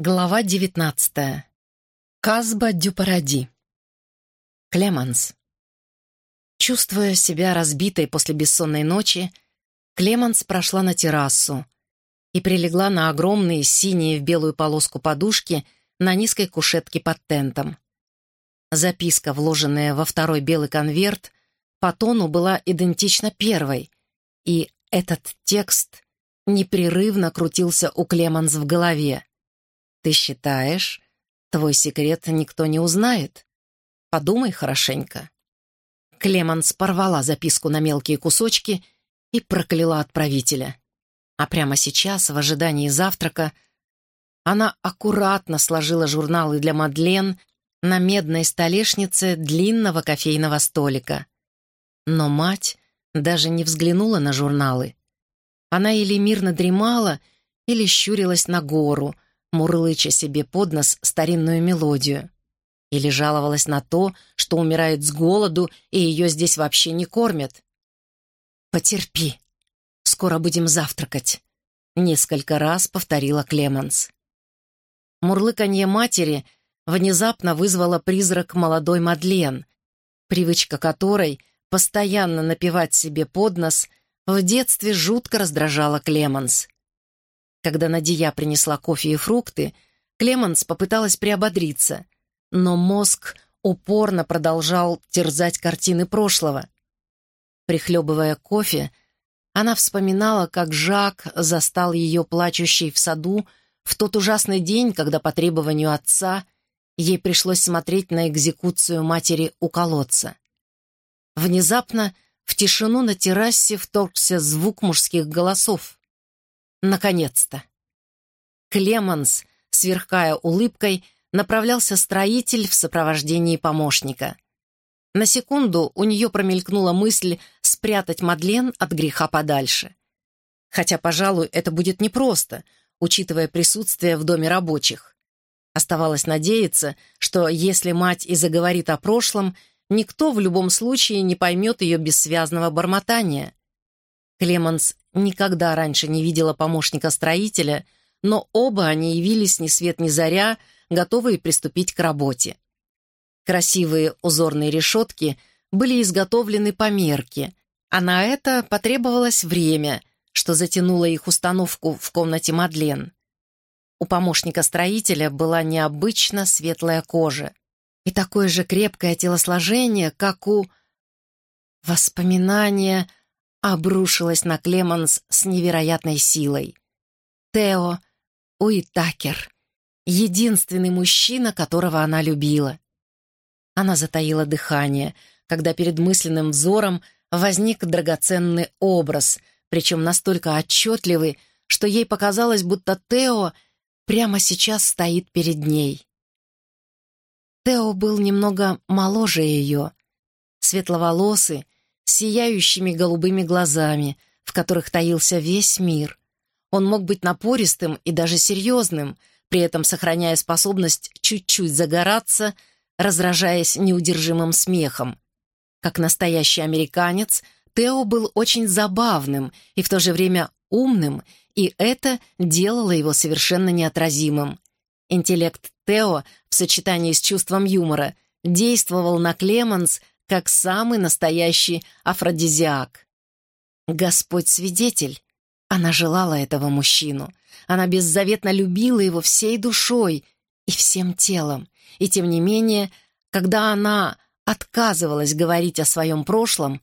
Глава девятнадцатая. Казба дю паради. Клеманс. Чувствуя себя разбитой после бессонной ночи, Клеманс прошла на террасу и прилегла на огромные синие в белую полоску подушки на низкой кушетке под тентом. Записка, вложенная во второй белый конверт, по тону была идентична первой, и этот текст непрерывно крутился у Клеманс в голове. Ты считаешь, твой секрет никто не узнает? Подумай хорошенько. Клеманс порвала записку на мелкие кусочки и прокляла отправителя. А прямо сейчас, в ожидании завтрака, она аккуратно сложила журналы для Мадлен на медной столешнице длинного кофейного столика. Но мать даже не взглянула на журналы. Она или мирно дремала, или щурилась на гору, мурлыча себе под нос старинную мелодию. Или жаловалась на то, что умирает с голоду, и ее здесь вообще не кормят. «Потерпи, скоро будем завтракать», — несколько раз повторила Клеменс. Мурлыканье матери внезапно вызвало призрак молодой Мадлен, привычка которой постоянно напевать себе под нос в детстве жутко раздражала Клеменс. Когда Надия принесла кофе и фрукты, Клеменс попыталась приободриться, но мозг упорно продолжал терзать картины прошлого. Прихлебывая кофе, она вспоминала, как Жак застал ее плачущей в саду в тот ужасный день, когда по требованию отца ей пришлось смотреть на экзекуцию матери у колодца. Внезапно в тишину на террасе вторгся звук мужских голосов. Наконец-то! Клеманс, сверкая улыбкой, направлялся строитель в сопровождении помощника. На секунду у нее промелькнула мысль спрятать Мадлен от греха подальше. Хотя, пожалуй, это будет непросто, учитывая присутствие в доме рабочих. Оставалось надеяться, что если мать и заговорит о прошлом, никто в любом случае не поймет ее бессвязного бормотания. Клеманс никогда раньше не видела помощника строителя, но оба они явились ни свет ни заря, готовые приступить к работе. Красивые узорные решетки были изготовлены по мерке, а на это потребовалось время, что затянуло их установку в комнате Мадлен. У помощника строителя была необычно светлая кожа и такое же крепкое телосложение, как у... Воспоминания обрушилась на Клеманс с невероятной силой. Тео Уитакер — единственный мужчина, которого она любила. Она затаила дыхание, когда перед мысленным взором возник драгоценный образ, причем настолько отчетливый, что ей показалось, будто Тео прямо сейчас стоит перед ней. Тео был немного моложе ее, светловолосый, сияющими голубыми глазами, в которых таился весь мир. Он мог быть напористым и даже серьезным, при этом сохраняя способность чуть-чуть загораться, разражаясь неудержимым смехом. Как настоящий американец, Тео был очень забавным и в то же время умным, и это делало его совершенно неотразимым. Интеллект Тео в сочетании с чувством юмора действовал на Клеменс как самый настоящий афродизиак. Господь свидетель, она желала этого мужчину. Она беззаветно любила его всей душой и всем телом. И тем не менее, когда она отказывалась говорить о своем прошлом,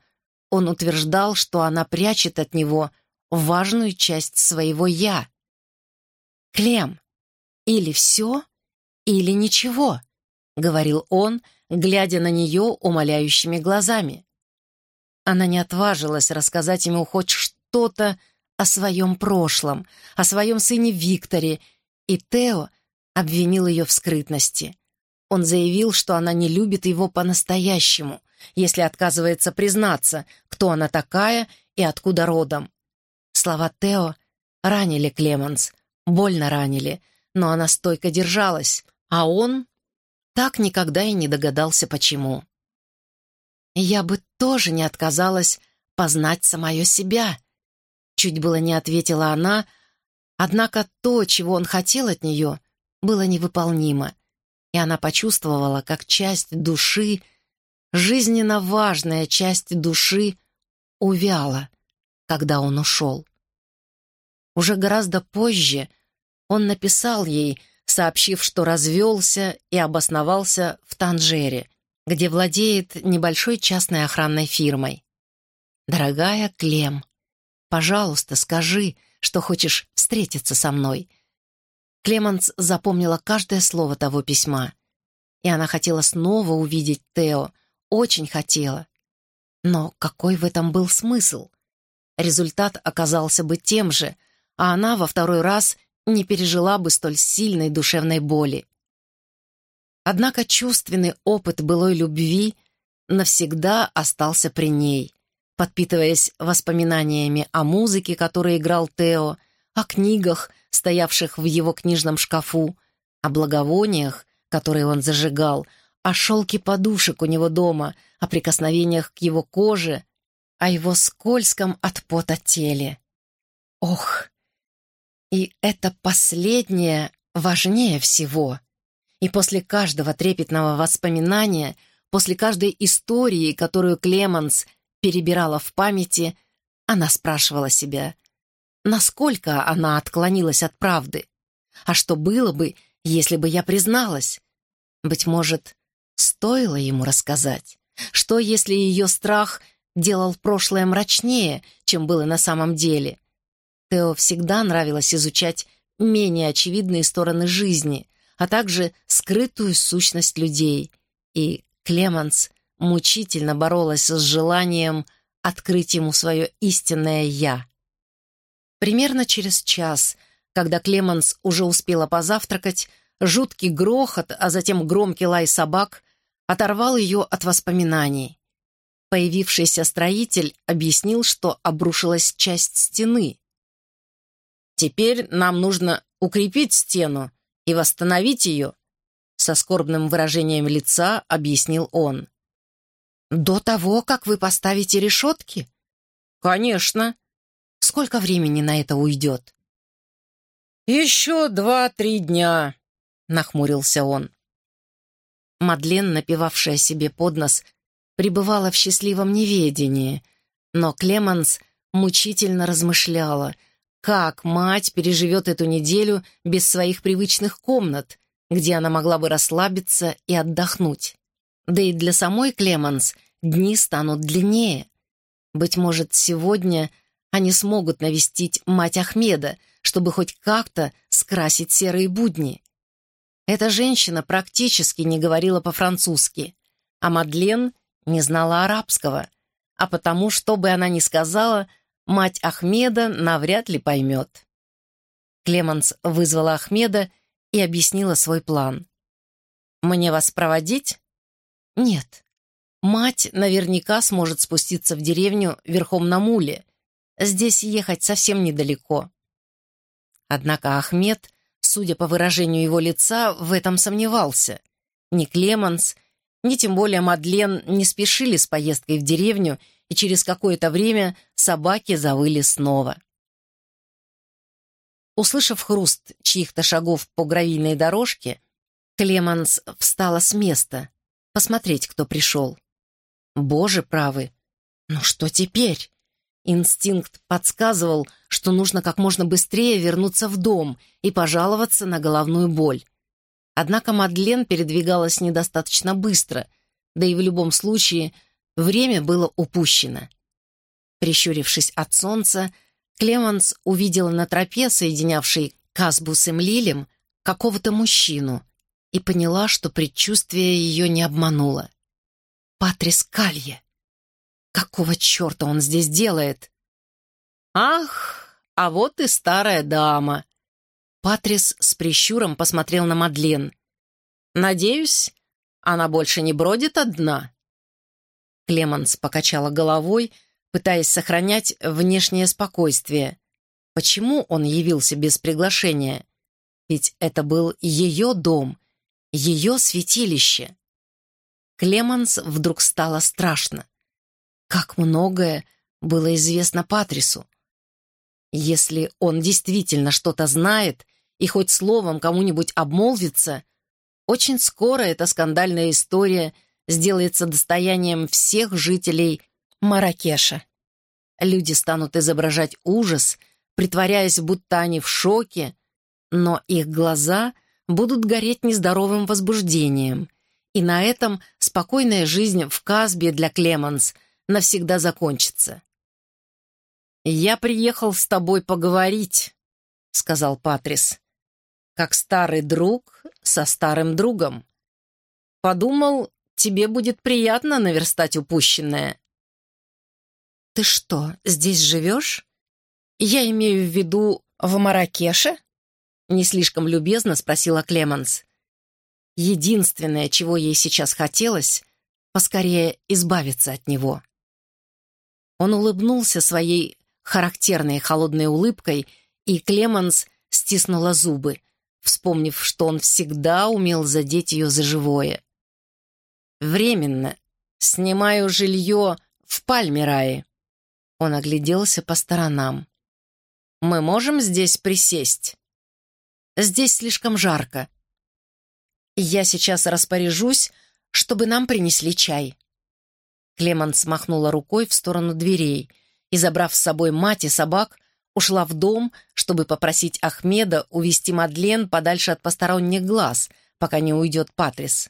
он утверждал, что она прячет от него важную часть своего «я». «Клем, или все, или ничего», — говорил он, глядя на нее умоляющими глазами. Она не отважилась рассказать ему хоть что-то о своем прошлом, о своем сыне Викторе, и Тео обвинил ее в скрытности. Он заявил, что она не любит его по-настоящему, если отказывается признаться, кто она такая и откуда родом. Слова Тео ранили Клеменс, больно ранили, но она стойко держалась, а он так никогда и не догадался, почему. «Я бы тоже не отказалась познать самое себя», — чуть было не ответила она, однако то, чего он хотел от нее, было невыполнимо, и она почувствовала, как часть души, жизненно важная часть души, увяла, когда он ушел. Уже гораздо позже он написал ей, сообщив, что развелся и обосновался в Танжере, где владеет небольшой частной охранной фирмой. «Дорогая Клем, пожалуйста, скажи, что хочешь встретиться со мной». Клеманс запомнила каждое слово того письма, и она хотела снова увидеть Тео, очень хотела. Но какой в этом был смысл? Результат оказался бы тем же, а она во второй раз не пережила бы столь сильной душевной боли. Однако чувственный опыт былой любви навсегда остался при ней, подпитываясь воспоминаниями о музыке, которую играл Тео, о книгах, стоявших в его книжном шкафу, о благовониях, которые он зажигал, о шелке подушек у него дома, о прикосновениях к его коже, о его скользком от пота теле. Ох! И это последнее важнее всего. И после каждого трепетного воспоминания, после каждой истории, которую Клеманс перебирала в памяти, она спрашивала себя, насколько она отклонилась от правды. А что было бы, если бы я призналась? Быть может, стоило ему рассказать? Что, если ее страх делал прошлое мрачнее, чем было на самом деле? Тео всегда нравилось изучать менее очевидные стороны жизни, а также скрытую сущность людей. И Клеманс мучительно боролась с желанием открыть ему свое истинное «я». Примерно через час, когда Клеманс уже успела позавтракать, жуткий грохот, а затем громкий лай собак оторвал ее от воспоминаний. Появившийся строитель объяснил, что обрушилась часть стены. «Теперь нам нужно укрепить стену и восстановить ее», со скорбным выражением лица объяснил он. «До того, как вы поставите решетки?» «Конечно», Сколько времени на это уйдет?» «Еще два-три дня», — нахмурился он. Мадлен, напивавшая себе под нос, пребывала в счастливом неведении, но Клеманс мучительно размышляла, как мать переживет эту неделю без своих привычных комнат, где она могла бы расслабиться и отдохнуть. Да и для самой Клеманс дни станут длиннее. Быть может, сегодня они смогут навестить мать Ахмеда, чтобы хоть как-то скрасить серые будни. Эта женщина практически не говорила по-французски, а Мадлен не знала арабского, а потому, что бы она ни сказала, мать Ахмеда навряд ли поймет. Клеманс вызвала Ахмеда и объяснила свой план. «Мне вас проводить?» «Нет. Мать наверняка сможет спуститься в деревню верхом на муле, Здесь ехать совсем недалеко. Однако Ахмед, судя по выражению его лица, в этом сомневался. Ни Клеманс, ни тем более Мадлен не спешили с поездкой в деревню, и через какое-то время собаки завыли снова. Услышав хруст чьих-то шагов по гравийной дорожке, Клеманс встала с места, посмотреть, кто пришел. Боже правый, ну что теперь? Инстинкт подсказывал, что нужно как можно быстрее вернуться в дом и пожаловаться на головную боль. Однако Мадлен передвигалась недостаточно быстро, да и в любом случае время было упущено. Прищурившись от солнца, Клеманс увидела на тропе, соединявшей Казбу с Эмлилем, какого-то мужчину и поняла, что предчувствие ее не обмануло. Патрис Калье. Какого черта он здесь делает? Ах, а вот и старая дама. Патрис с прищуром посмотрел на Мадлен. Надеюсь, она больше не бродит одна. Клеманс покачала головой, пытаясь сохранять внешнее спокойствие. Почему он явился без приглашения? Ведь это был ее дом, ее святилище. Клеманс вдруг стало страшно. Как многое было известно Патрису. Если он действительно что-то знает и хоть словом кому-нибудь обмолвится, очень скоро эта скандальная история сделается достоянием всех жителей Маракеша. Люди станут изображать ужас, притворяясь, будто они в шоке, но их глаза будут гореть нездоровым возбуждением. И на этом спокойная жизнь в Казбе для Клеманс навсегда закончится. «Я приехал с тобой поговорить», — сказал Патрис, «как старый друг со старым другом. Подумал, тебе будет приятно наверстать упущенное». «Ты что, здесь живешь? Я имею в виду в Маракеше?» Не слишком любезно спросила Клеменс. Единственное, чего ей сейчас хотелось, поскорее избавиться от него. Он улыбнулся своей характерной холодной улыбкой, и Клеменс стиснула зубы, вспомнив, что он всегда умел задеть ее за живое. «Временно. Снимаю жилье в Пальмирае». Он огляделся по сторонам. «Мы можем здесь присесть?» Здесь слишком жарко. Я сейчас распоряжусь, чтобы нам принесли чай». Клеманс смахнула рукой в сторону дверей и, забрав с собой мать и собак, ушла в дом, чтобы попросить Ахмеда увести Мадлен подальше от посторонних глаз, пока не уйдет Патрис.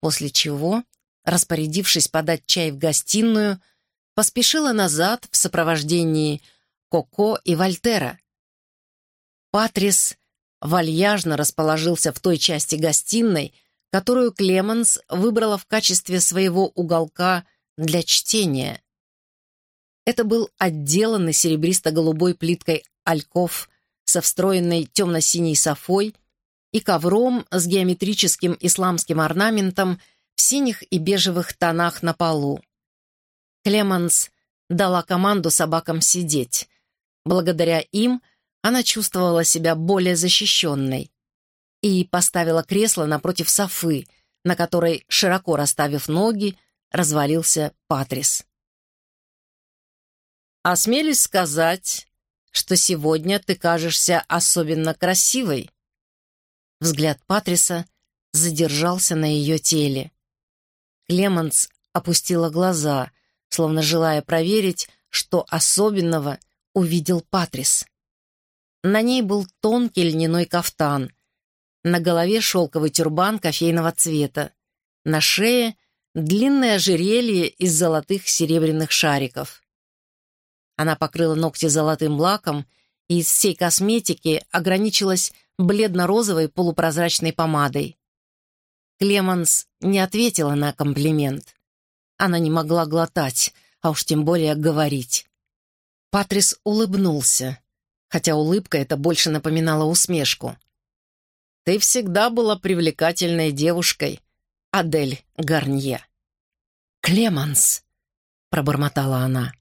После чего, распорядившись подать чай в гостиную, поспешила назад в сопровождении Коко и Вольтера. Патрис вальяжно расположился в той части гостиной, которую Клеменс выбрала в качестве своего уголка для чтения. Это был отделанный серебристо-голубой плиткой альков со встроенной темно-синей софой и ковром с геометрическим исламским орнаментом в синих и бежевых тонах на полу. Клеменс дала команду собакам сидеть. Благодаря им — она чувствовала себя более защищенной и поставила кресло напротив Софы, на которой, широко расставив ноги, развалился Патрис. «Осмелюсь сказать, что сегодня ты кажешься особенно красивой». Взгляд Патриса задержался на ее теле. Клеманс опустила глаза, словно желая проверить, что особенного увидел Патрис. На ней был тонкий льняной кафтан. На голове шелковый тюрбан кофейного цвета. На шее длинное ожерелье из золотых серебряных шариков. Она покрыла ногти золотым лаком из всей косметики ограничилась бледно-розовой полупрозрачной помадой. Клеманс не ответила на комплимент. Она не могла глотать, а уж тем более говорить. Патрис улыбнулся хотя улыбка эта больше напоминала усмешку. «Ты всегда была привлекательной девушкой, Адель Гарнье». «Клеманс», — пробормотала она.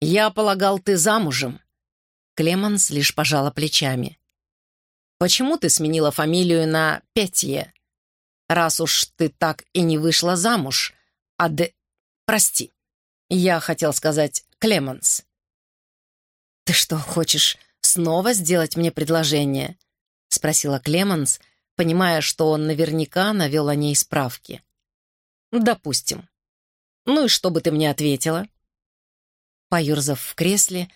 «Я полагал, ты замужем». Клеманс лишь пожала плечами. «Почему ты сменила фамилию на Петье? Раз уж ты так и не вышла замуж, Аде... Прости, я хотел сказать Клеманс. «Ты что, хочешь снова сделать мне предложение?» — спросила Клеменс, понимая, что он наверняка навел о ней справки. «Допустим. Ну и что бы ты мне ответила?» Поюрзав в кресле,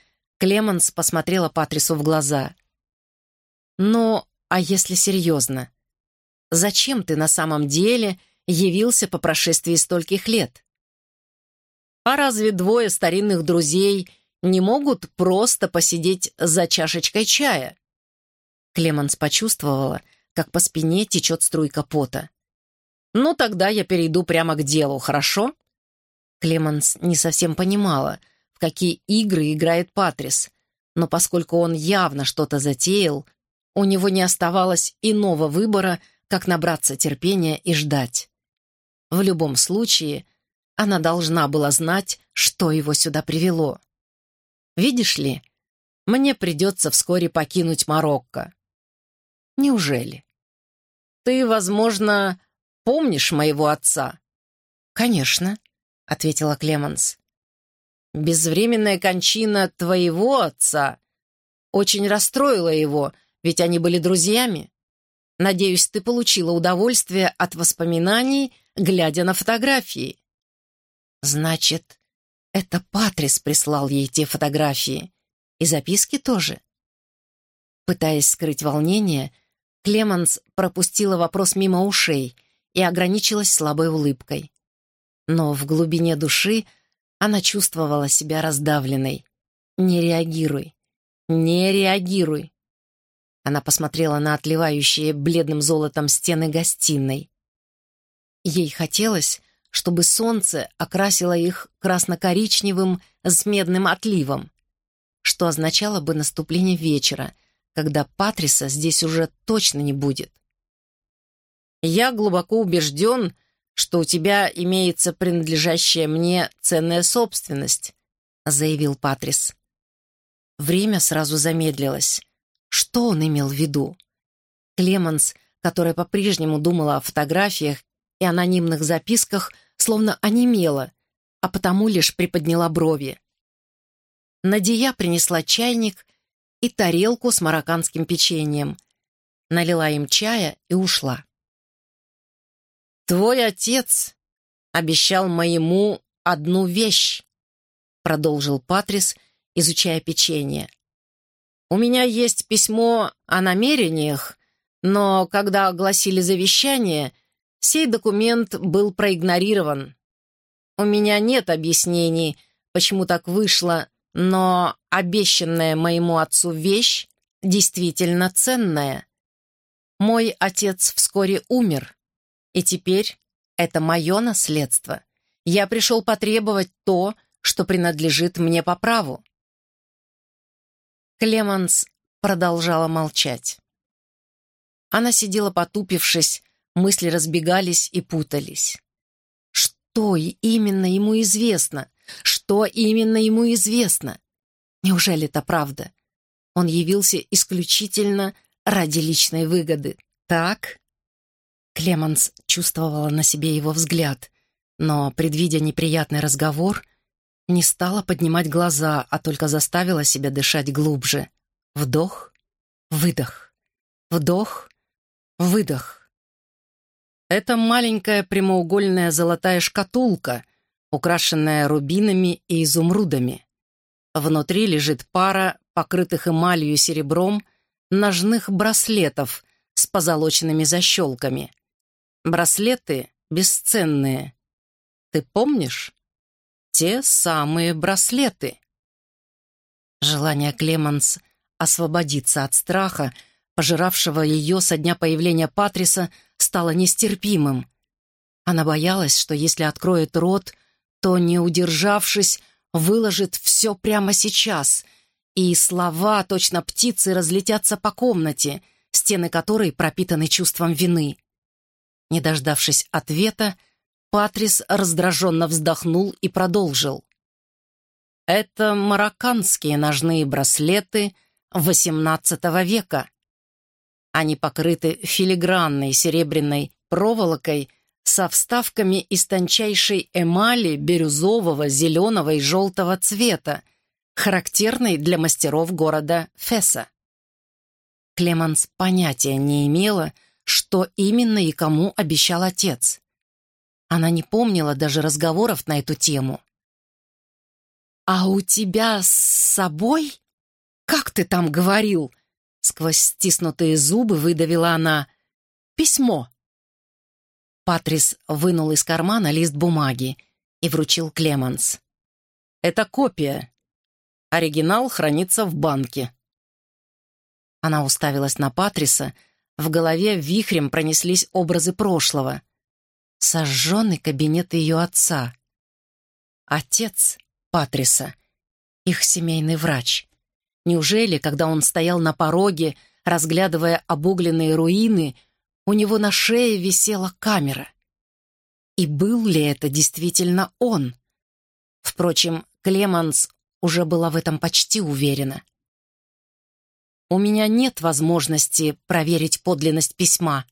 Клеменс посмотрела Патрису в глаза. «Но, а если серьезно? Зачем ты на самом деле явился по прошествии стольких лет? А разве двое старинных друзей — не могут просто посидеть за чашечкой чая. Клеманс почувствовала, как по спине течет струйка пота. «Ну, тогда я перейду прямо к делу, хорошо?» Клеманс не совсем понимала, какие игры играет Патрис, но поскольку он явно что-то затеял, у него не оставалось иного выбора, как набраться терпения и ждать. В любом случае, она должна была знать, что его сюда привело. Видишь ли, мне придется вскоре покинуть Марокко. Неужели? Ты, возможно, помнишь моего отца? Конечно, ответила Клеменс. Безвременная кончина твоего отца очень расстроила его, Ведь они были друзьями. Надеюсь, ты получила удовольствие от воспоминаний, глядя на фотографии. Значит, это Патрис прислал ей те фотографии. И записки тоже. Пытаясь скрыть волнение, Клеменс пропустила вопрос мимо ушей и ограничилась слабой улыбкой. Но в глубине души она чувствовала себя раздавленной. «Не реагируй! Не реагируй!» Она посмотрела на отливающие бледным золотом стены гостиной. Ей хотелось, чтобы солнце окрасило их красно-коричневым с медным отливом, что означало бы наступление вечера, когда Патриса здесь уже точно не будет. «Я глубоко убежден, что у тебя имеется принадлежащая мне ценная собственность», заявил Патрис. Время сразу замедлилось. Что он имел в виду? Клеменс, которая по-прежнему думала о фотографиях и анонимных записках, словно онемела, а потому лишь приподняла брови. Надия принесла чайник и тарелку с марокканским печеньем, налила им чая и ушла. «Твой отец обещал моему одну вещь», продолжил Патрис, изучая печенье. «У меня есть письмо о намерениях, но когда огласили завещание, сей документ был проигнорирован. У меня нет объяснений, почему так вышло, но обещанная моему отцу вещь действительно ценная. Мой отец вскоре умер, и теперь это мое наследство. Я пришел потребовать то, что принадлежит мне по праву. Клеманс продолжала молчать. Она сидела потупившись, мысли разбегались и путались. Что именно ему известно? Что именно ему известно? Неужели это правда? Он явился исключительно ради личной выгоды. Так? Клеманс чувствовала на себе его взгляд, но, предвидя неприятный разговор, не стала поднимать глаза, а только заставила себя дышать глубже. Вдох, выдох, вдох, выдох. Это маленькая прямоугольная золотая шкатулка, украшенная рубинами и изумрудами. Внутри лежит пара покрытых эмалью серебром ножных браслетов с позолоченными защелками. Браслеты бесценные. Ты помнишь? Те самые браслеты. Желание Клеманс освободиться от страха, пожиравшего ее со дня появления Патриса, стало нестерпимым. Она боялась, что если откроет рот, то, не удержавшись, выложит все прямо сейчас, и слова, точно птицы, разлетятся по комнате, стены которой пропитаны чувством вины. Не дождавшись ответа, Патрис раздраженно вздохнул и продолжил. «Это марокканские ножные браслеты XVIII века. Они покрыты филигранной серебряной проволокой со вставками из тончайшей эмали бирюзового, зеленого и желтого цвета, характерной для мастеров города Феса. Клеманс понятия не имела, что именно и кому обещал отец. Она не помнила даже разговоров на эту тему. «А у тебя с собой? Как ты там говорил?» Сквозь стиснутые зубы выдавила она. «Письмо». Патрис вынул из кармана лист бумаги и вручил Клеманс. «Это копия. Оригинал хранится в банке». Она уставилась на Патриса, в голове вихрем пронеслись образы прошлого. Сожженный кабинет ее отца. Отец Патриса, их семейный врач. Неужели, когда он стоял на пороге, разглядывая обугленные руины, у него на шее висела камера? И был ли это действительно он? Впрочем, Клеманс уже была в этом почти уверена. «У меня нет возможности проверить подлинность письма».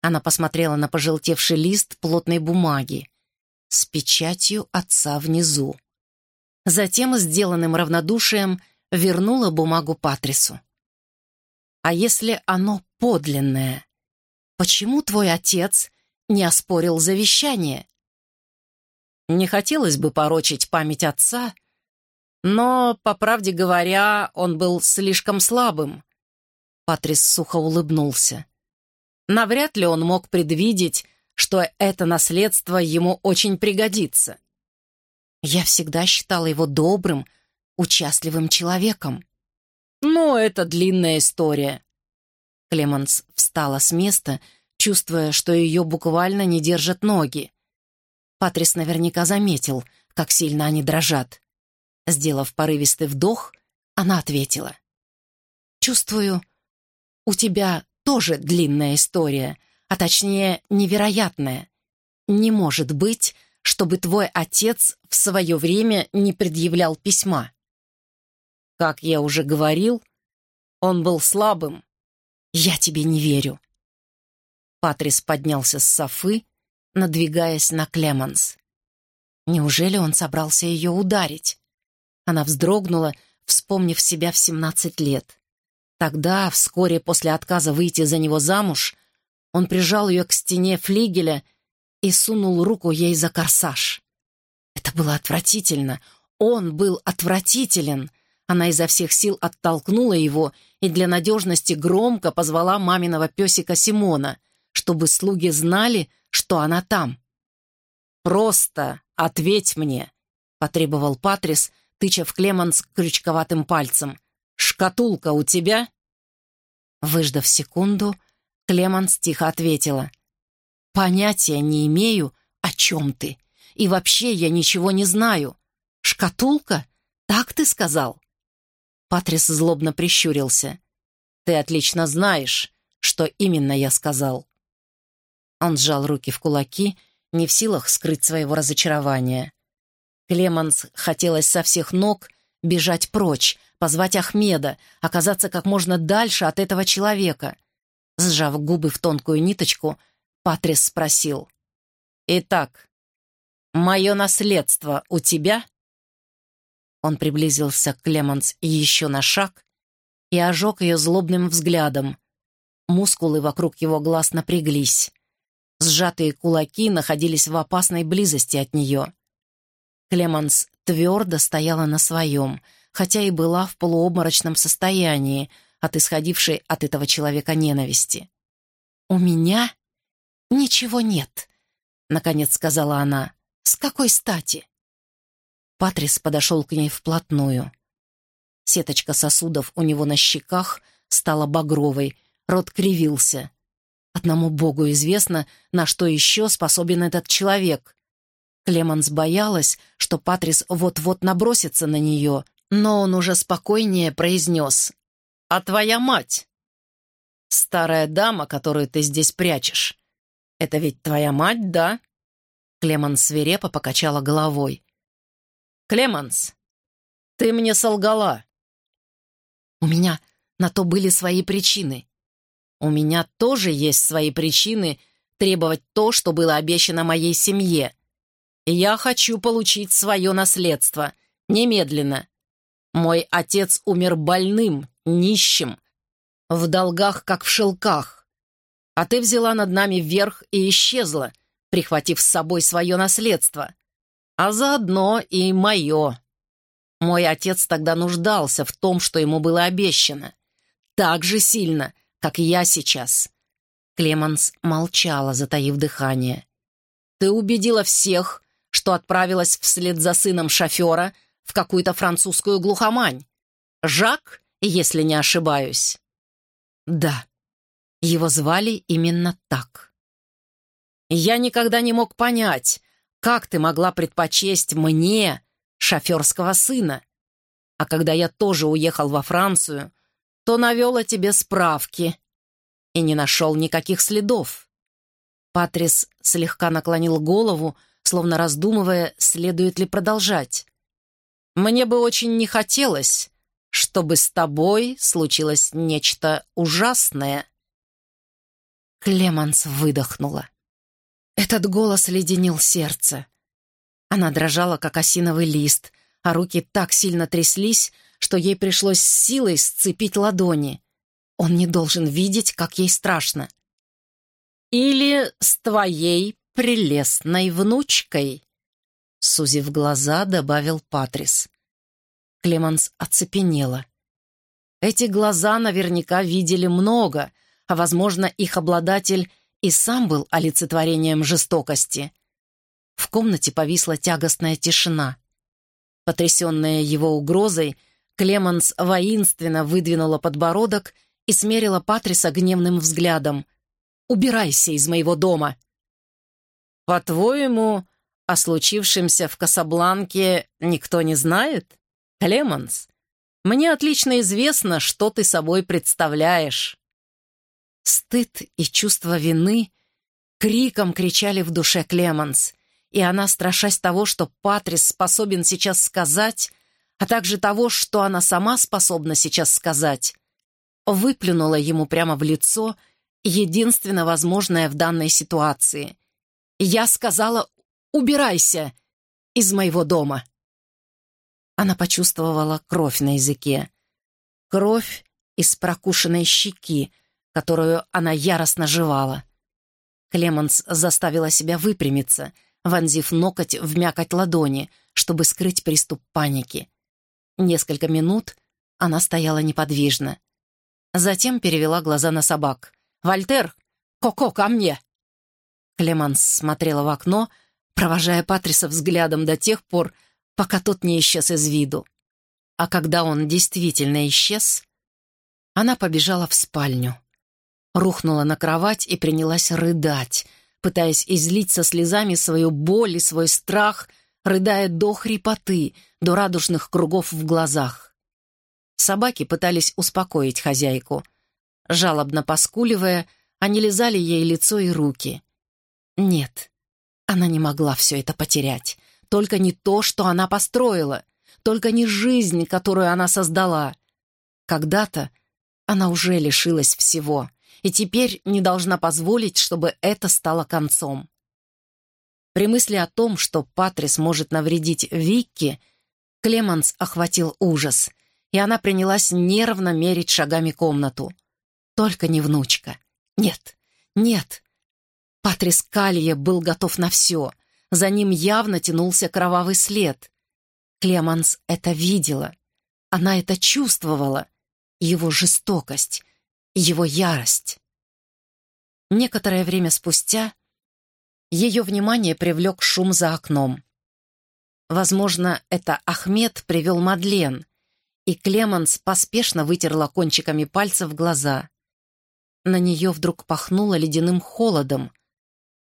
Она посмотрела на пожелтевший лист плотной бумаги с печатью отца внизу. Затем, сделанным равнодушием, вернула бумагу Патрису. А если оно подлинное? Почему твой отец не оспорил завещание? Не хотелось бы порочить память отца, но, по правде говоря, он был слишком слабым. Патрис сухо улыбнулся. Навряд ли он мог предвидеть, что это наследство ему очень пригодится. Я всегда считала его добрым, участливым человеком. Но это длинная история. Клеменс встала с места, чувствуя, что ее буквально не держат ноги. Патрис наверняка заметил, как сильно они дрожат. Сделав порывистый вдох, она ответила. «Чувствую, у тебя тоже длинная история, а точнее невероятная. Не может быть, чтобы твой отец в свое время не предъявлял письма. Как я уже говорил, он был слабым. Я тебе не верю. Патрис поднялся с софы, надвигаясь на Клеманс. Неужели он собрался ее ударить? Она вздрогнула, вспомнив себя в семнадцать лет. Тогда, вскоре после отказа выйти за него замуж, он прижал ее к стене флигеля и сунул руку ей за корсаж. Это было отвратительно. Он был отвратителен. Она изо всех сил оттолкнула его и для надежности громко позвала маминого песика Симона, чтобы слуги знали, что она там. «Просто ответь мне», — потребовал Патрис, тыча в Клеманс крючковатым пальцем. «Шкатулка у тебя?» Выждав секунду, Клеманс тихо ответила. «Понятия не имею, о чем ты. И вообще я ничего не знаю. Шкатулка? Так ты сказал?» Патрис злобно прищурился. «Ты отлично знаешь, что именно я сказал». Он сжал руки в кулаки, не в силах скрыть своего разочарования. Клеманс хотелось со всех ног бежать прочь, позвать Ахмеда, оказаться как можно дальше от этого человека — Сжав губы в тонкую ниточку, Патрис спросил. «Итак, мое наследство у тебя?» Он приблизился к Клеманс еще на шаг и ожег ее злобным взглядом. Мускулы вокруг его глаз напряглись. Сжатые кулаки находились в опасной близости от нее. Клеманс твердо стояла на своем, хотя и была в полуобморочном состоянии, от исходившей от этого человека ненависти. «У меня ничего нет», — наконец сказала она. «С какой стати?» Патрис подошел к ней вплотную. Сеточка сосудов у него на щеках стала багровой, рот кривился. Одному богу известно, на что еще способен этот человек. Клеманс боялась, что Патрис вот-вот набросится на нее, но он уже спокойнее произнес а твоя мать? Старая дама, которую ты здесь прячешь. Это ведь твоя мать, да?» Клеманс свирепо покачала головой. «Клеманс, ты мне солгала». «У меня на то были свои причины. У меня тоже есть свои причины требовать то, что было обещано моей семье. Я хочу получить свое наследство. Немедленно. Мой отец умер больным, нищим, в долгах, как в шелках. А ты взяла над нами верх и исчезла, прихватив с собой свое наследство. А заодно и мое. Мой отец тогда нуждался в том, что ему было обещано. Так же сильно, как я сейчас. Клеманс молчала, затаив дыхание. Ты убедила всех, что отправилась вслед за сыном шофера в какую-то французскую глухомань. Жак если не ошибаюсь. Да, его звали именно так. Я никогда не мог понять, как ты могла предпочесть мне, шоферского сына. А когда я тоже уехал во Францию, то навел о тебе справки и не нашел никаких следов. Патрис слегка наклонил голову, словно раздумывая, следует ли продолжать. «Мне бы очень не хотелось, чтобы с тобой случилось нечто ужасное». Клеманс выдохнула. Этот голос леденил сердце. Она дрожала, как осиновый лист, а руки так сильно тряслись, что ей пришлось силой сцепить ладони. Он не должен видеть, как ей страшно. «Или с твоей прелестной внучкой», — сузив глаза, добавил Патрис. Клеманс оцепенела. Эти глаза наверняка видели много, а, возможно, их обладатель и сам был олицетворением жестокости. В комнате повисла тягостная тишина. Потрясенная его угрозой, Клеманс воинственно выдвинула подбородок и смерила Патриса гневным взглядом. «Убирайся из моего дома!» «По-твоему, о случившемся в Касабланке никто не знает? Клеманс, мне отлично известно, что ты собой представляешь». Стыд и чувство вины криком кричали в душе Клеманс, и она, страшась того, что Патрис способен сейчас сказать, а также того, что она сама способна сейчас сказать, выплюнула ему прямо в лицо единственно возможное в данной ситуации. Я сказала «Убирайся из моего дома». Она почувствовала кровь на языке. Кровь из прокушенной щеки, которую она яростно жевала. Клеменс заставила себя выпрямиться, вонзив ноготь в мякоть ладони, чтобы скрыть приступ паники. Несколько минут она стояла неподвижно. Затем перевела глаза на собак. «Вольтер! Коко, ко мне!» Клеманс смотрела в окно, провожая Патриса взглядом до тех пор, пока тот не исчез из виду. А когда он действительно исчез, она побежала в спальню. Рухнула на кровать и принялась рыдать, пытаясь излить со слезами свою боль и свой страх, рыдая до хрипоты, до радужных кругов в глазах. Собаки пытались успокоить хозяйку. Жалобно поскуливая, они лизали ей лицо и руки. Нет, она не могла все это потерять. Только не то, что она построила. Только не жизнь, которую она создала. Когда-то она уже лишилась всего, и теперь не должна позволить, чтобы это стало концом. При мысли о том, что Патрис может навредить Викки, Клеманс охватил ужас и она принялась нервно мерить шагами комнату. Только не внучка. Нет, нет. Патрис Калье был готов на все. За ним явно тянулся кровавый след. Клеманс это видела. Она это чувствовала. Его жестокость, его ярость. Некоторое время спустя ее внимание привлек шум за окном. Возможно, это Ахмед привел Мадлен, и Клеманс поспешно вытерла кончиками пальцев глаза. На нее вдруг пахнуло ледяным холодом,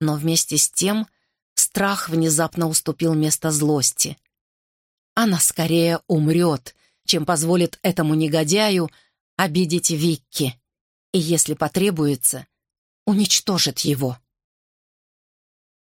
но вместе с тем страх внезапно уступил место злости. Она скорее умрет, чем позволит этому негодяю обидеть Викки, и, если потребуется, уничтожит его.